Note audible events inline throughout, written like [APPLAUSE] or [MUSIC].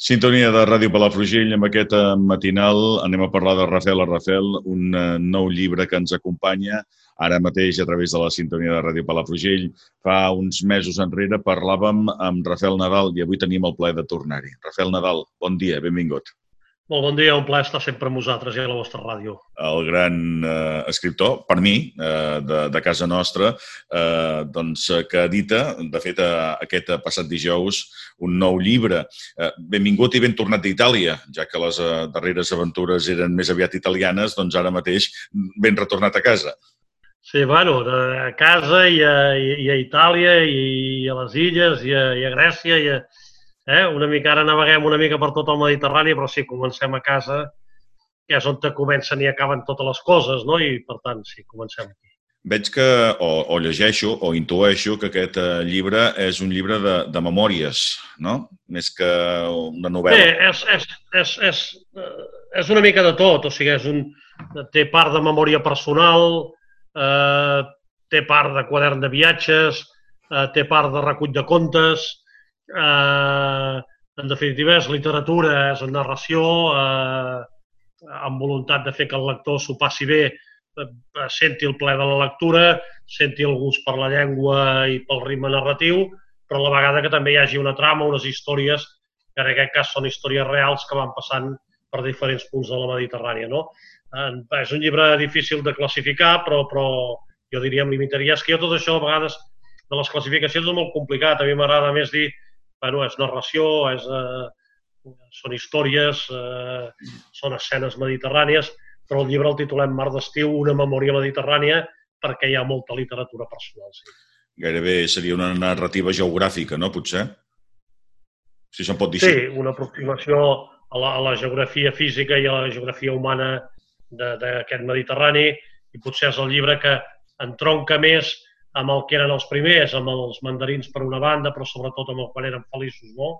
Sintonia de Ràdio Palafrugell, amb aquest eh, matinal anem a parlar de Rafael a Rafael, un eh, nou llibre que ens acompanya ara mateix a través de la sintonia de Ràdio Palafrugell. Fa uns mesos enrere parlàvem amb Rafael Nadal i avui tenim el plaer de tornar-hi. Rafael Nadal, bon dia, benvingut. Molt bon dia, un plaer estar sempre amb vosaltres i a la vostra ràdio. El gran eh, escriptor, per mi, eh, de, de casa nostra, eh, doncs, eh, que edita, de fet, eh, aquest passat dijous, un nou llibre. Eh, benvingut i ben tornat d'Itàlia, ja que les eh, darreres aventures eren més aviat italianes, doncs ara mateix ben retornat a casa. Sí, bueno, a casa i a, i a Itàlia i a les illes i a, i a Grècia i a, Eh? Una mica ara naveguem una mica per tot el Mediterrani, però sí, comencem a casa, que és on te comencen i acaben totes les coses, no? I, per tant, sí, comencem aquí. Veig que, o, o llegeixo, o intueixo que aquest eh, llibre és un llibre de, de memòries, no? Més que una novel·la. Bé, és, és, és, és, eh, és una mica de tot, o sigui, és un, té part de memòria personal, eh, té part de quadern de viatges, eh, té part de recull de contes, Eh, en definitiva, és literatura, és narració, eh, amb voluntat de fer que el lector s'ho passi bé, eh, senti el ple de la lectura, senti el gust per la llengua i pel ritme narratiu, però a la vegada que també hi hagi una trama, unes històries, que en aquest cas són històries reals que van passant per diferents punts de la Mediterrània. No? Eh, és un llibre difícil de classificar, però, però jo diria, em limitaria. És que jo tot això, a vegades, de les classificacions és molt complicat. A mi m'agrada més dir bueno, és narració, és, eh, són històries, eh, són escenes mediterrànies, però el llibre el titulem Mar d'estiu, una memòria mediterrània, perquè hi ha molta literatura personal. Sí. Gairebé seria una narrativa geogràfica, no, potser? Si se'n pot dir Sí, una aproximació a la, a la geografia física i a la geografia humana d'aquest Mediterrani i potser és el llibre que entronca més amb el que eren els primers, amb els mandarins per una banda, però sobretot amb el quan eren feliços, no?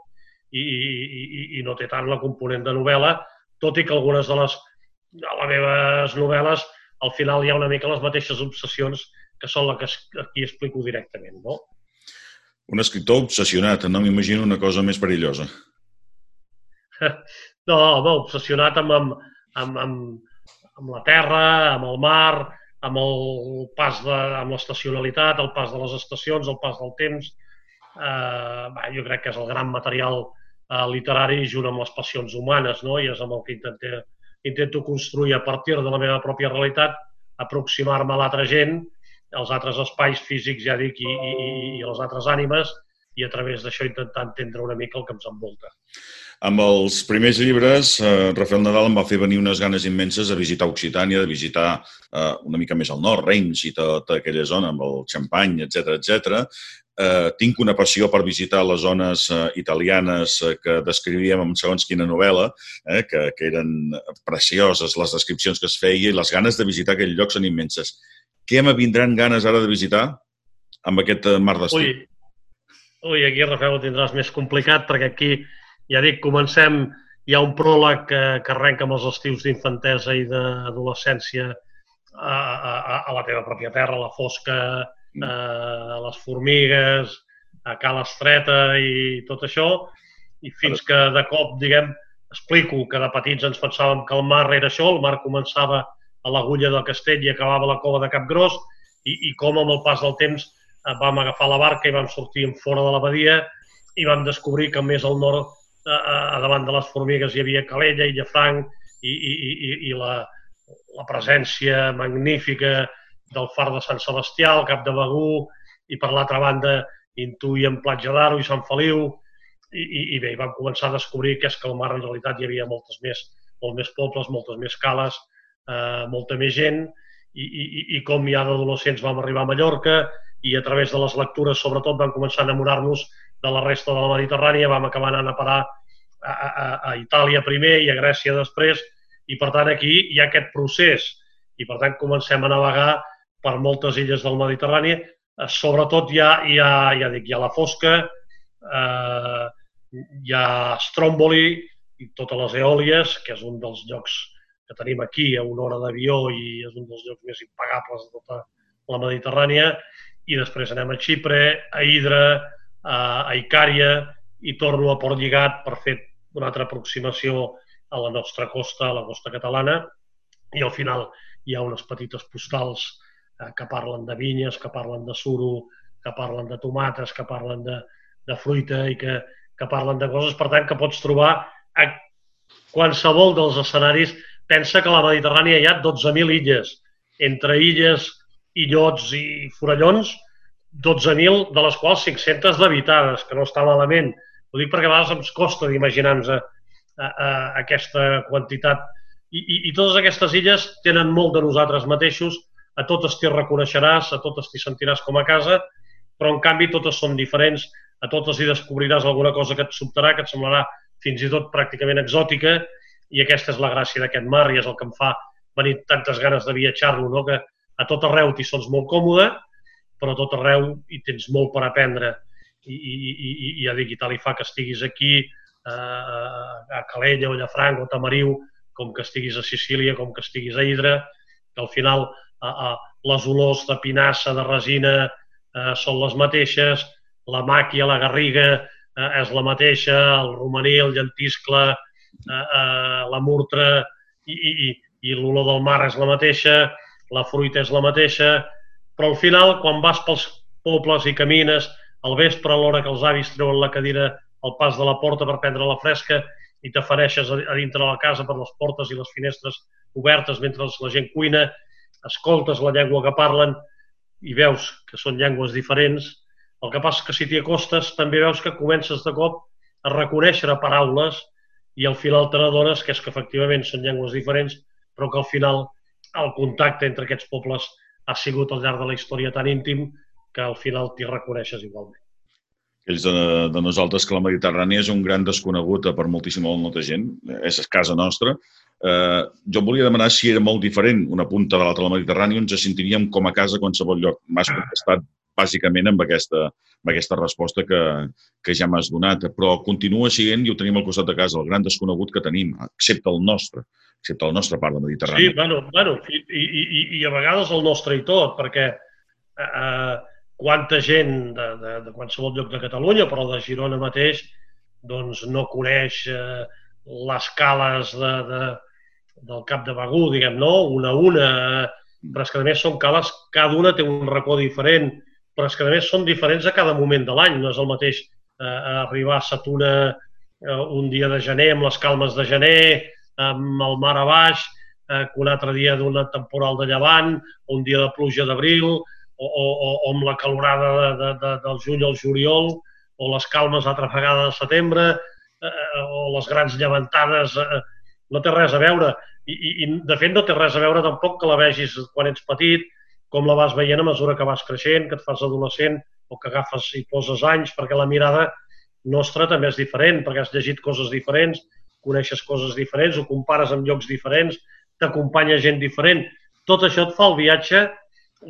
I, i, i, i no té tant la component de novel·la, tot i que algunes de les, de les meves novel·les al final hi ha una mica les mateixes obsessions que són les que aquí explico directament, no? Un escriptor obsessionat, no m'imagino una cosa més perillosa. [LAUGHS] No, home, obsessionat amb, amb, amb, amb, amb la terra, amb el mar, amb el pas de, amb l'estacionalitat, el pas de les estacions, el pas del temps. Eh, bah, jo crec que és el gran material eh, literari junt amb les passions humanes, no? i és amb el que intento, intento construir a partir de la meva pròpia realitat, aproximar-me a l'altra gent, als altres espais físics, ja dic, i, i, i a les altres ànimes, i a través d'això intentar entendre una mica el que ens envolta. Amb els primers llibres, eh, Rafael Nadal em va fer venir unes ganes immenses de visitar Occitània, de visitar eh, una mica més al nord, Reims i tota aquella zona amb el xampany, etc etc. Eh, tinc una passió per visitar les zones eh, italianes eh, que descrivíem en segons quina novel·la, eh, que, que eren precioses les descripcions que es feia i les ganes de visitar aquell lloc són immenses. Què me vindran ganes ara de visitar amb aquest eh, mar d'estiu? Ui, ui, aquí, Rafael, ho tindràs més complicat perquè aquí ja dic, comencem, hi ha un pròleg que, que arrenca amb els estius d'infantesa i d'adolescència a, a, a la teva pròpia terra, a la fosca, mm. a les formigues, a Cal Estreta i tot això, i fins que de cop, diguem, explico que de petits ens pensàvem que el mar era això, el mar començava a l'agulla del castell i acabava a la cova de Capgròs, i, i com amb el pas del temps eh, vam agafar la barca i vam sortir fora de la badia i vam descobrir que més al nord a, a davant de les formigues hi havia Calella i Llafranc i, i, i, i la, la presència magnífica del far de Sant Sebastià, el Cap de Begú, i per l'altra banda intuïem Platja d'Aro i Sant Feliu, i, i, i bé, vam començar a descobrir que és que al mar en realitat hi havia moltes més, molt més pobles, moltes més cales, eh, molta més gent, i, i, i com ja d'adolescents vam arribar a Mallorca, i a través de les lectures, sobretot, vam començar a enamorar-nos de la resta de la Mediterrània, vam acabar anant a parar a, a, a Itàlia primer i a Grècia després, i per tant aquí hi ha aquest procés, i per tant comencem a navegar per moltes illes del Mediterrani, eh, sobretot hi ha, hi ha, ja dic, hi ha la Fosca, eh, hi ha Stromboli i totes les Eòlies, que és un dels llocs que tenim aquí a una hora d'avió i és un dels llocs més impagables de tota la Mediterrània, i després anem a Xipre, a Hidra, a Icària i torno a Port Lligat per fer una altra aproximació a la nostra costa, a la costa catalana, i al final hi ha unes petites postals eh, que parlen de vinyes, que parlen de suro, que parlen de tomates, que parlen de, de fruita i que, que parlen de coses, per tant, que pots trobar a qualsevol dels escenaris. Pensa que a la Mediterrània hi ha 12.000 illes, entre illes, illots i forallons, 12.000, de les quals 500 d'habitades, que no està malament. Ho dic perquè a vegades ens costa d'imaginar-nos aquesta quantitat. I, i, I totes aquestes illes tenen molt de nosaltres mateixos, a totes t'hi reconeixeràs, a totes t'hi sentiràs com a casa, però en canvi totes són diferents, a totes hi descobriràs alguna cosa que et sobtarà, que et semblarà fins i tot pràcticament exòtica, i aquesta és la gràcia d'aquest mar i és el que em fa venir tantes ganes de viatjar-lo, no? que a tot arreu t'hi sents molt còmode, però a tot arreu hi tens molt per aprendre. I, i, i, i ja dic, i fa que estiguis aquí, a, a Calella o Llafranc o Tamariu, com que estiguis a Sicília, com que estiguis a Hidra, que al final a, a, les olors de pinassa, de resina, eh, són les mateixes, la màquia, la garriga eh, és la mateixa, el romaní, el llentiscle, eh, eh, la murtra i, i, i l'olor del mar és la mateixa, la fruita és la mateixa, però al final, quan vas pels pobles i camines, al vespre, a l'hora que els avis treuen la cadira al pas de la porta per prendre la fresca i t'afereixes a dintre de la casa per les portes i les finestres obertes mentre la gent cuina, escoltes la llengua que parlen i veus que són llengües diferents. El que passa que si t'hi acostes també veus que comences de cop a reconèixer paraules i al final te n'adones que és que efectivament són llengües diferents, però que al final el contacte entre aquests pobles ha sigut al llarg de la història tan íntim que al final t'hi reconeixes igualment. Ells de, de nosaltres que la Mediterrània és un gran desconegut per moltíssima molta gent, és casa nostra. Eh, jo volia demanar si era molt diferent una punta de l'altra de la Mediterrània, ens sentiríem com a casa a qualsevol lloc. M'has contestat bàsicament amb aquesta, amb aquesta resposta que, que ja m'has donat, però continua sent i ho tenim al costat de casa, el gran desconegut que tenim, excepte el nostre, excepte el nostre part de Mediterrània. Sí, bueno, bueno i, i, i, i a vegades el nostre i tot, perquè eh, quanta gent de, de, de qualsevol lloc de Catalunya, però de Girona mateix, doncs no coneix eh, les cales de, de, del Cap de Begú, diguem, no? Una a una, però és que a més són cales, cada una té un racó diferent, però és que a més són diferents a cada moment de l'any. No és el mateix eh, arribar a Satuna eh, un dia de gener amb les calmes de gener, amb el mar a baix, eh, que un altre dia d'una temporal de llevant, un dia de pluja d'abril, o, o, o amb la calorada de, de, de, del juny al juliol, o les calmes altra vegada de setembre, eh, o les grans llevantades, eh, no té res a veure. I, i, I, de fet, no té res a veure tampoc que la vegis quan ets petit, com la vas veient a mesura que vas creixent, que et fas adolescent o que agafes i poses anys, perquè la mirada nostra també és diferent, perquè has llegit coses diferents, coneixes coses diferents, ho compares amb llocs diferents, t'acompanya gent diferent. Tot això et fa el viatge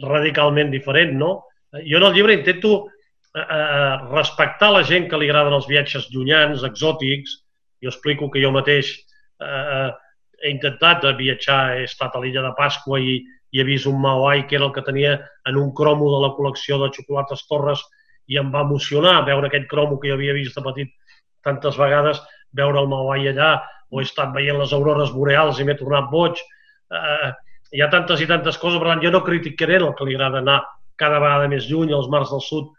radicalment diferent, no? Jo en el llibre intento eh, eh, respectar la gent que li agraden els viatges llunyans, exòtics. Jo explico que jo mateix eh, eh he intentat de viatjar, he estat a l'illa de Pasqua i, i he vist un Maoai que era el que tenia en un cromo de la col·lecció de xocolates Torres i em va emocionar veure aquell cromo que jo havia vist de petit tantes vegades, veure el Maoai allà, o he estat veient les aurores boreals i m'he tornat boig. Eh, hi ha tantes i tantes coses, per tant, jo no criticaré el que li agrada anar cada vegada més lluny, als mars del sud,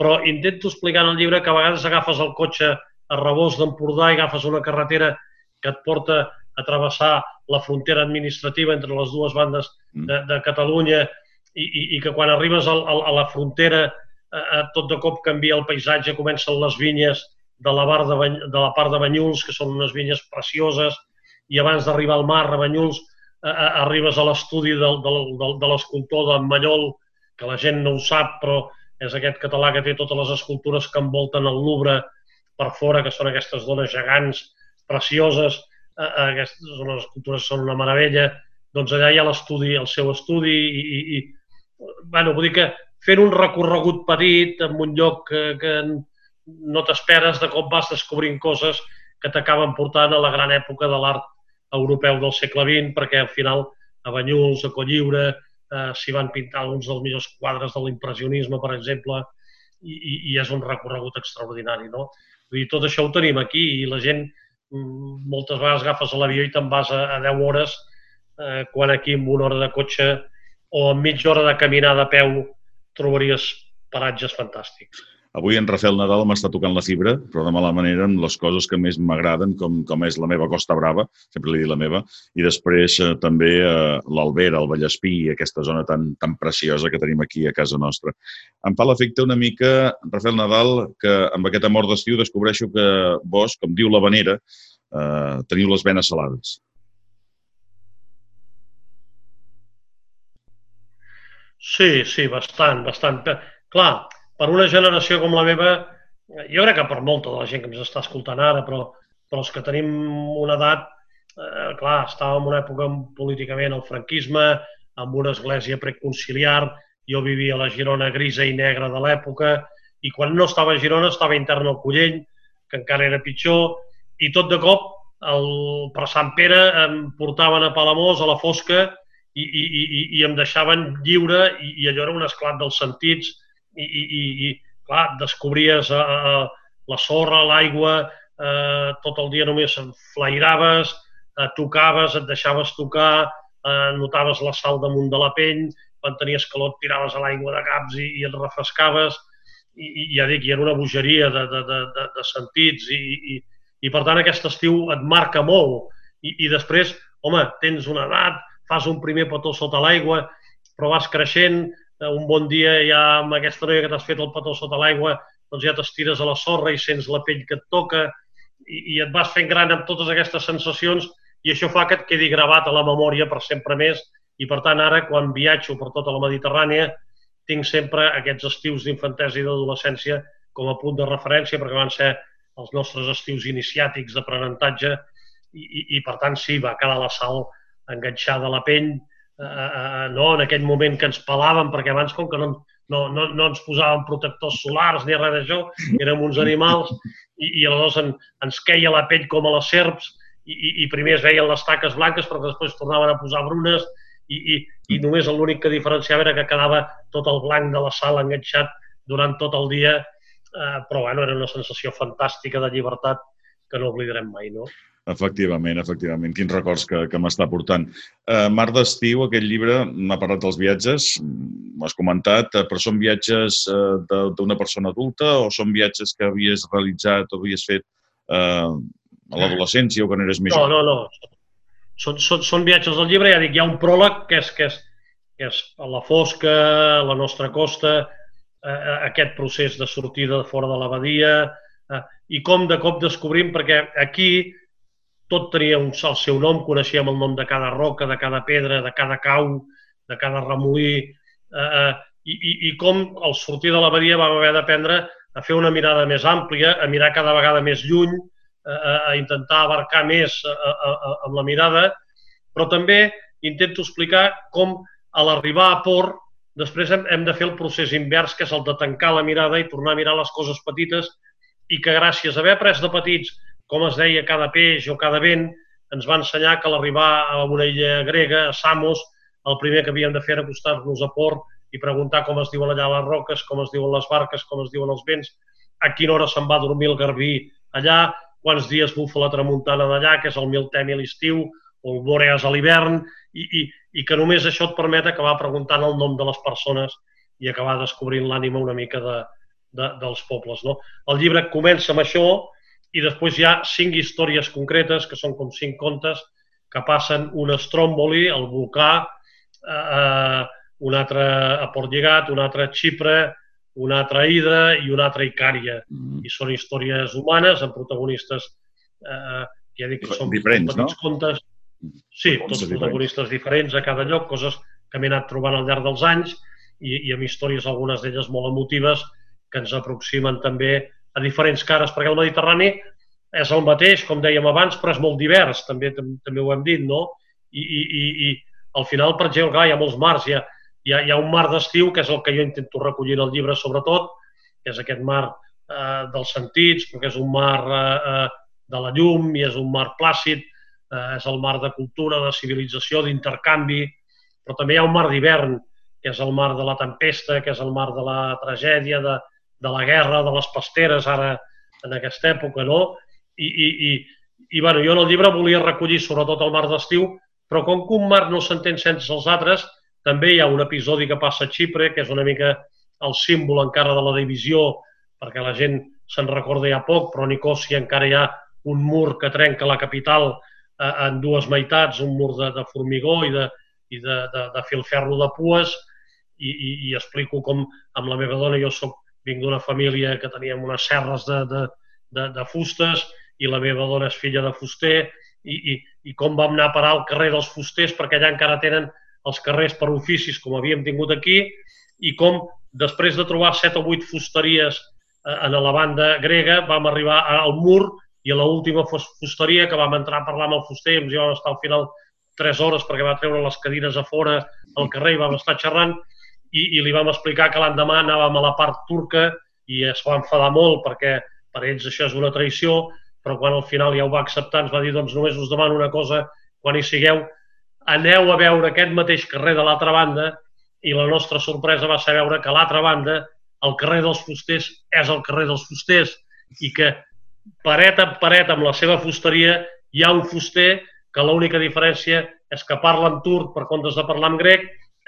però intento explicar en el llibre que a vegades agafes el cotxe a Rebós d'Empordà i agafes una carretera que et porta a travessar la frontera administrativa entre les dues bandes mm. de, de Catalunya i, i, i que quan arribes a, a, a la frontera eh, eh, tot de cop canvia el paisatge, comencen les vinyes de la, bar de, de la part de Banyuls, que són unes vinyes precioses, i abans d'arribar al mar, a Banyuls, arribes a l'estudi del, del, del, de l'escultor de Mallol, que la gent no ho sap, però és aquest català que té totes les escultures que envolten el Louvre per fora, que són aquestes dones gegants, precioses, aquestes són les escultures són una meravella, doncs allà hi ha l'estudi, el seu estudi i, i, i bueno, vull dir que fent un recorregut petit en un lloc que, que no t'esperes, de cop vas descobrint coses que t'acaben portant a la gran època de l'art europeu del segle XX, perquè al final a Banyuls, a Colliure, eh, s'hi van pintar alguns dels millors quadres de l'impressionisme, per exemple, i, i, i és un recorregut extraordinari. No? Vull dir, tot això ho tenim aquí i la gent mm, moltes vegades agafes l'avió i te'n vas a, a 10 hores, eh, quan aquí amb una hora de cotxe o amb mitja hora de caminada a peu trobaries paratges fantàstics. Avui en Rafael Nadal m'està tocant la fibra, però de mala manera amb les coses que més m'agraden, com, com és la meva Costa Brava, sempre li dic la meva, i després eh, també eh, l'Albera, el Vallespí, aquesta zona tan, tan preciosa que tenim aquí a casa nostra. Em fa l'efecte una mica, Rafael Nadal, que amb aquest amor d'estiu descobreixo que vos, com diu la vanera, eh, teniu les venes salades. Sí, sí, bastant, bastant. Clar, per una generació com la meva, jo crec que per molta de la gent que ens està escoltant ara, però, però els que tenim una edat, eh, clar, estàvem en una època políticament el franquisme, amb una església preconciliar, jo vivia a la Girona grisa i negra de l'època, i quan no estava a Girona estava intern al Collell, que encara era pitjor, i tot de cop el, per Sant Pere em portaven a Palamós, a la fosca, i, i, i, i em deixaven lliure i, i allò era un esclat dels sentits i, i, i clar, descobries eh, la sorra, l'aigua, eh, tot el dia només flairaves, eh, tocaves, et deixaves tocar, eh, notaves la sal damunt de la pell, quan tenies calor et tiraves a l'aigua de caps i, i et refrescaves, i, i ja dic, hi era una bogeria de, de, de, de, de sentits i, i, i per tant aquest estiu et marca molt. I, i després, home, tens una edat, fas un primer petó sota l'aigua, però vas creixent, un bon dia ja amb aquesta noia que t'has fet el petó sota l'aigua, doncs ja t'estires a la sorra i sents la pell que et toca i, i et vas fent gran amb totes aquestes sensacions i això fa que et quedi gravat a la memòria per sempre més. I per tant ara quan viatjo per tota la Mediterrània tinc sempre aquests estius d'infantesa i d'adolescència com a punt de referència perquè van ser els nostres estius iniciàtics d'aprenentatge i, i, i per tant sí, va quedar la sal enganxada a la pell eh, no, en aquell moment que ens pelàvem, perquè abans com que no, no, no, no ens posàvem protectors solars ni res d'això, érem uns animals i, i aleshores en, ens queia la pell com a les serps i, i, i primer es veien les taques blanques però després tornaven a posar brunes i, i, i només l'únic que diferenciava era que quedava tot el blanc de la sal enganxat durant tot el dia, eh, però bueno, era una sensació fantàstica de llibertat que no oblidarem mai, no? Efectivament, efectivament. Quins records que, que m'està portant. Uh, Mar d'estiu, aquest llibre, m'ha parlat dels viatges, m'has comentat, uh, però són viatges uh, d'una persona adulta o són viatges que havies realitzat o havies fet uh, a l'adolescència o quan eres més No, no, no. Són, són, són viatges del llibre, ja dic, hi ha un pròleg que és, que és, que és a la fosca, a la nostra costa, uh, aquest procés de sortida fora de l'abadia, uh, i com de cop descobrim, perquè aquí tot tenia un, el seu nom, coneixíem el nom de cada roca, de cada pedra, de cada cau, de cada remolí, eh, eh, i, i, i com al sortir de l'abadia vam haver d'aprendre a fer una mirada més àmplia, a mirar cada vegada més lluny, a, a intentar abarcar més a, a, a, amb la mirada, però també intento explicar com a l'arribar a port després hem, hem de fer el procés invers, que és el de tancar la mirada i tornar a mirar les coses petites i que gràcies a haver après de petits com es deia cada peix o cada vent, ens va ensenyar que a l'arribar a una illa grega, a Samos, el primer que havíem de fer era acostar-nos a port i preguntar com es diuen allà les roques, com es diuen les barques, com es diuen els vents, a quina hora se'n va dormir el garbí allà, quants dies bufa la tramuntana d'allà, que és el miltemi a l'estiu, o el Boreas a l'hivern, i, i, i que només això et permet acabar preguntant el nom de les persones i acabar descobrint l'ànima una mica de, de, dels pobles. No? El llibre comença amb això, i després hi ha cinc històries concretes, que són com cinc contes, que passen un a Stromboli, el volcà, eh, un altre a Port Llegat, un altre a Xipre, un altre a Hidra i un altre a Icària. Mm. I són històries humanes amb protagonistes, eh, ja dic que són diferents, petits no? contes. Sí, tots protagonistes diferents a cada lloc, coses que m'he anat trobant al llarg dels anys i, i amb històries, algunes d'elles molt emotives, que ens aproximen també a diferents cares, perquè el Mediterrani és el mateix, com dèiem abans, però és molt divers, també també ho hem dit, no? I, i, i, i al final, per exemple, hi ha molts mars, hi ha, hi ha, hi ha un mar d'estiu, que és el que jo intento recollir en el llibre sobretot, que és aquest mar eh, dels sentits, perquè és un mar eh, eh, de la llum i és un mar plàcid, eh, és el mar de cultura, de civilització, d'intercanvi, però també hi ha un mar d'hivern, que és el mar de la tempesta, que és el mar de la tragèdia, de, de la guerra, de les pasteres, ara en aquesta època, no? I, i, i, I bueno, jo en el llibre volia recollir sobretot el mar d'estiu, però com que un mar no s'entén sense els altres, també hi ha un episodi que passa a Xipre, que és una mica el símbol encara de la divisió, perquè la gent se'n recorda ja poc, però a Nicòsia encara hi ha un mur que trenca la capital eh, en dues meitats, un mur de, de formigó i de, i de, de, de filferro de pues, i, i, i explico com amb la meva dona, jo soc, vinc d'una família que teníem unes serres de, de, de, de fustes i la meva dona és filla de fuster i, i, i com vam anar a parar al carrer dels fusters perquè allà encara tenen els carrers per oficis com havíem tingut aquí i com després de trobar set o vuit fusteries eh, en la banda grega vam arribar al mur i a l'última fusteria que vam entrar a parlar amb el fuster, ens hi vam estar al final tres hores perquè va treure les cadires a fora al carrer i vam estar xerrant i, i li vam explicar que l'endemà anàvem a la part turca i es va enfadar molt perquè per ells això és una traïció, però quan al final ja ho va acceptar ens va dir doncs només us demano una cosa, quan hi sigueu, aneu a veure aquest mateix carrer de l'altra banda i la nostra sorpresa va ser veure que a l'altra banda el carrer dels fusters és el carrer dels fusters i que paret a paret amb la seva fusteria hi ha un fuster que l'única diferència és que parla en turc per comptes de parlar en grec,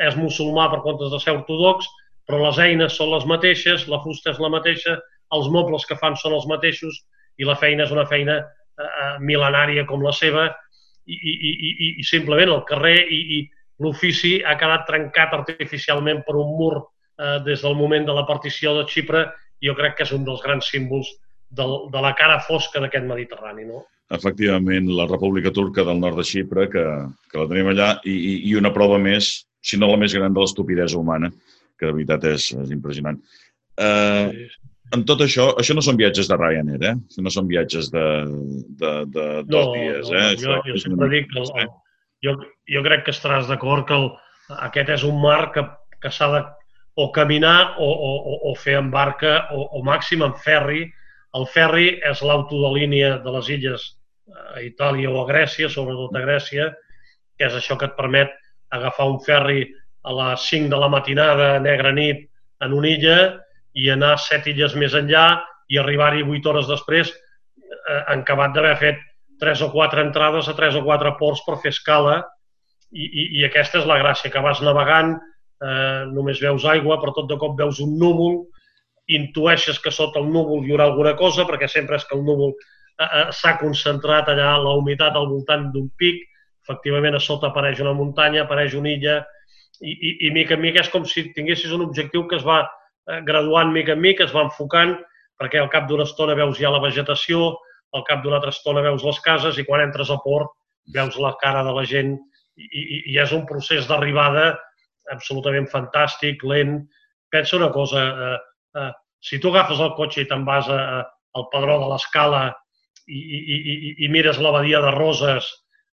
és musulmà per comptes de ser ortodox, però les eines són les mateixes, la fusta és la mateixa, els mobles que fan són els mateixos i la feina és una feina eh, eh mil·lenària com la seva i, i, i, i simplement el carrer i, i l'ofici ha quedat trencat artificialment per un mur eh, des del moment de la partició de Xipre i jo crec que és un dels grans símbols del, de la cara fosca d'aquest Mediterrani. No? Efectivament, la República Turca del nord de Xipre, que, que la tenim allà, i, i una prova més, si no la més gran, de l'estupidesa humana, que de veritat és, és impressionant. Eh. En tot això, això no són viatges de Ryanair, eh? No són viatges de, de, de dos no, dies, eh? No, jo, jo sempre dic que el, el, jo, jo crec que estaràs d'acord que el, aquest és un mar que, que s'ha de o caminar o, o, o fer en barca o, o màxim en ferri, el ferri és l'auto de línia de les illes a Itàlia o a Grècia, sobretot a Grècia, que és això que et permet agafar un ferri a les 5 de la matinada, negra nit, en una illa i anar set illes més enllà i arribar-hi 8 hores després eh, acabat d'haver fet tres o quatre entrades a tres o quatre ports per fer escala. I, i, i aquesta és la gràcia, que vas navegant, eh, només veus aigua, però tot de cop veus un núvol intueixes que sota el núvol hi haurà alguna cosa, perquè sempre és que el núvol eh, eh, s'ha concentrat allà la humitat al voltant d'un pic, efectivament a sota apareix una muntanya, apareix una illa, i, i, i mica en mica és com si tinguessis un objectiu que es va eh, graduant mica en mica, es va enfocant, perquè al cap d'una estona veus ja la vegetació, al cap d'una altra estona veus les cases i quan entres a port veus la cara de la gent i, i, i és un procés d'arribada absolutament fantàstic, lent. Pensa una cosa, eh, eh, si tu agafes el cotxe i te'n vas a, a, al padró de l'escala i, i, i, i mires la badia de Roses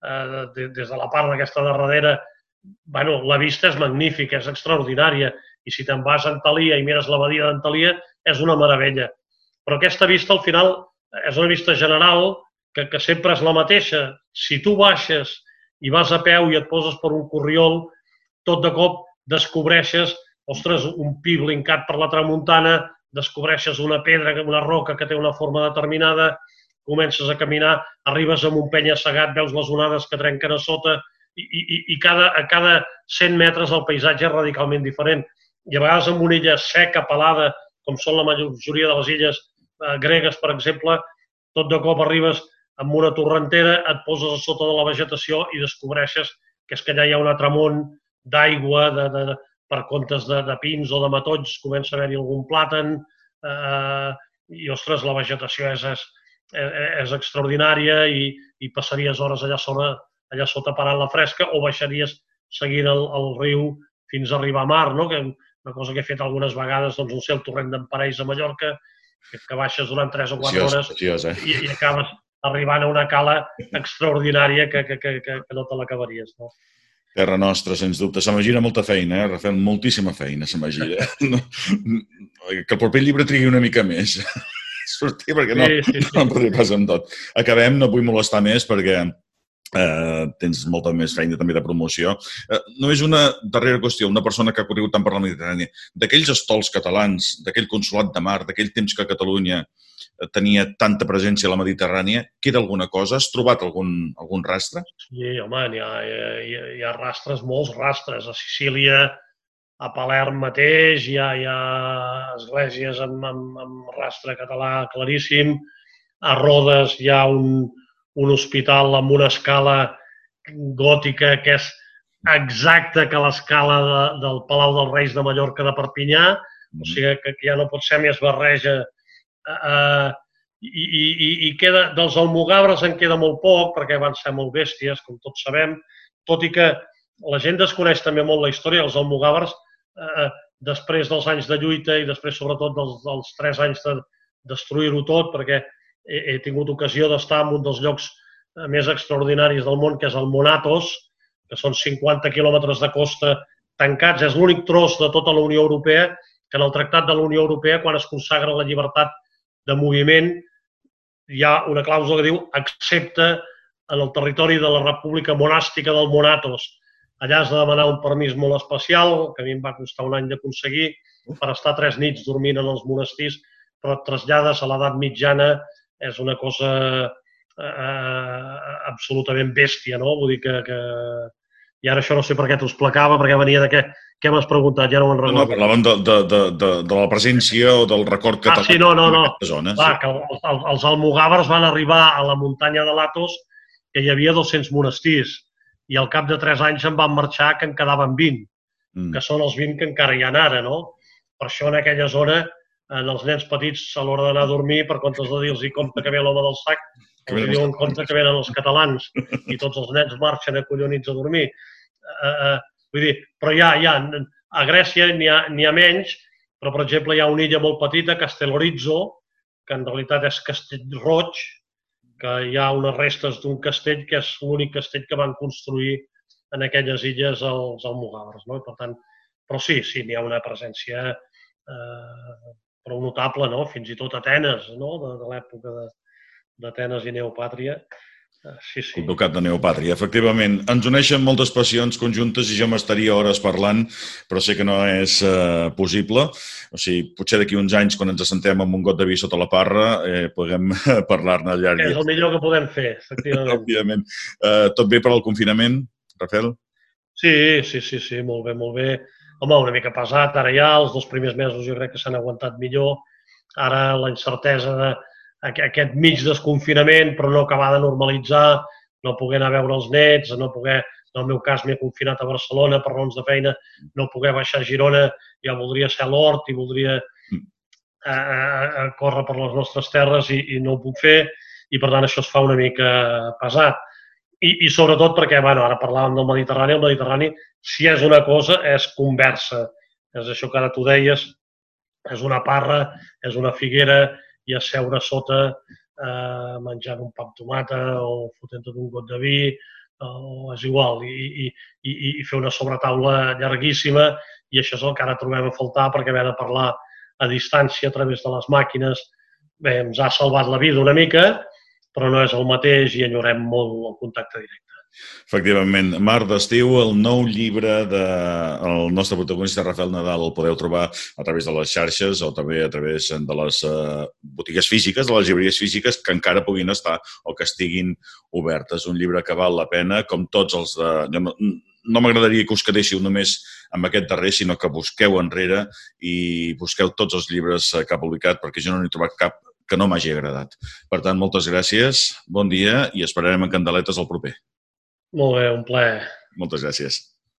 eh, des de la part d'aquesta de darrere, bueno, la vista és magnífica, és extraordinària. I si te'n vas a Antalia i mires la badia d'Antalia, és una meravella. Però aquesta vista, al final, és una vista general que, que sempre és la mateixa. Si tu baixes i vas a peu i et poses per un corriol, tot de cop descobreixes ostres, un pi blincat per la tramuntana, descobreixes una pedra, una roca que té una forma determinada, comences a caminar, arribes a un penya segat, veus les onades que trenquen a sota i, i, i cada, a cada 100 metres el paisatge és radicalment diferent. I a vegades en una illa seca, pelada, com són la majoria de les illes eh, gregues, per exemple, tot de cop arribes amb una torrentera, et poses a sota de la vegetació i descobreixes que és que allà hi ha un altre món d'aigua, de, de, per comptes de, de pins o de matolls comença a haver-hi algun plàtan eh, i, ostres, la vegetació és, és, és extraordinària i, i passaries hores allà sota, allà sota parant la fresca o baixaries seguint el, el riu fins a arribar a mar, no? que una cosa que he fet algunes vegades, doncs, no sé, el torrent d'en Parells a Mallorca, que, que baixes durant 3 o 4 preciós, hores preciós, eh? i, i acabes arribant a una cala extraordinària que, que, que, que, que no te l'acabaries. No? Terra nostra, sens dubte. Se m'agira molta feina, eh? Refem moltíssima feina, se m'agira. [LAUGHS] No, que el proper llibre trigui una mica més. Sortir, perquè no, sí, sí, sí. no em podré pas amb tot. Acabem, no vull molestar més perquè eh, tens molta més feina també de promoció. Eh, només una darrera qüestió, una persona que ha corregut tant per la Mediterrània, d'aquells estols catalans, d'aquell consulat de mar, d'aquell temps que Catalunya tenia tanta presència a la Mediterrània. Queda alguna cosa? Has trobat algun, algun rastre? Sí, home, hi ha, hi, ha, hi ha rastres, molts rastres. A Sicília, a Palerm mateix, hi ha, hi ha esglésies amb, amb, amb rastre català claríssim. A Rodes hi ha un, un hospital amb una escala gòtica que és exacta que l'escala de, del Palau dels Reis de Mallorca de Perpinyà, o mm. sigui que, que ja no pot ser més barreja. Eh, eh, i, i, I queda, dels almogàbres en queda molt poc, perquè van ser molt bèsties, com tots sabem, tot i que la gent desconeix també molt la història dels almogàbres, eh, després dels anys de lluita i després sobretot dels, dels tres anys de destruir-ho tot, perquè he, he tingut ocasió d'estar en un dels llocs eh, més extraordinaris del món, que és el Monatos, que són 50 quilòmetres de costa tancats. És l'únic tros de tota la Unió Europea que en el Tractat de la Unió Europea, quan es consagra la llibertat de moviment, hi ha una clàusula que diu excepte en el territori de la República Monàstica del Monatos. Allà has de demanar un permís molt especial, que a mi em va costar un any d'aconseguir, per estar tres nits dormint en els monestirs, però et trasllades a l'edat mitjana és una cosa eh, eh, absolutament bèstia, no? Vull dir que, que... I ara això no sé per què t'ho explicava, perquè venia de què, què m'has preguntat, ja no me'n recordo. No, parlàvem de, de, de, de, de la presència o del record que ah, sí, no, no, no. Zona, Va, sí. que els, els almogàvers van arribar a la muntanya de l'Atos que hi havia 200 monestirs i al cap de 3 anys en van marxar que en quedaven 20, mm. que són els 20 que encara hi ha ara, no? Per això en aquella zona en els nens petits a l'hora d'anar a dormir, per comptes de dir-los compte que ve l'home del sac, els diuen compte que venen els catalans i tots els nens marxen acollonits a dormir. Uh, uh, vull dir, però ja, ja, a Grècia n'hi ha, ha menys, però per exemple hi ha una illa molt petita, Castellorizzo, que en realitat és Castellroig, que hi ha unes restes d'un castell que és l'únic castell que van construir en aquelles illes els almogàvers. No? per tant, però sí, sí, n'hi ha una presència eh, prou notable, no? fins i tot Atenes, no? de, de l'època d'Atenes i Neopàtria. Sí, sí. El ducat de Neopàtria, efectivament. Ens uneixen moltes passions conjuntes i jo m'estaria hores parlant, però sé que no és eh, possible. O sigui, potser d'aquí uns anys, quan ens assentem amb un got de vi sota la parra, eh, puguem [LAUGHS] parlar-ne al llarg. És el millor que podem fer, efectivament. Òbviament. Eh, tot bé per al confinament, Rafael? Sí, sí, sí, sí, molt bé, molt bé home, una mica pesat, ara ja, els dos primers mesos jo crec que s'han aguantat millor, ara la incertesa de aquest mig desconfinament, però no acabar de normalitzar, no poder anar a veure els nets, no poder, en el meu cas m'he confinat a Barcelona per raons de feina, no poder baixar a Girona, ja voldria ser a l'Hort i voldria mm. a, a, a córrer per les nostres terres i, i no ho puc fer, i per tant això es fa una mica pesat. I, i sobretot perquè, bueno, ara parlàvem del Mediterrani, el Mediterrani, si és una cosa, és conversa. És això que ara tu deies, és una parra, és una figuera, i a seure sota eh, menjant un pa amb tomata o fotent un got de vi, o és igual, i, i, i fer una sobretaula llarguíssima, i això és el que ara trobem a faltar perquè haver de parlar a distància a través de les màquines bé, ens ha salvat la vida una mica, però no és el mateix i enyorem molt el contacte directe. Efectivament, Mar d'estiu, el nou llibre del de, nostre protagonista Rafael Nadal el podeu trobar a través de les xarxes o també a través de les uh, botigues físiques, de les llibreries físiques que encara puguin estar o que estiguin obertes. Un llibre que val la pena, com tots els de... Jo no, no m'agradaria que us quedéssiu només amb aquest darrer, sinó que busqueu enrere i busqueu tots els llibres eh, que ha publicat, perquè jo no n'he trobat cap que no m'hagi agradat. Per tant, moltes gràcies, bon dia i esperarem en Candeletes el proper. Molt bé, un plaer. Moltes gràcies.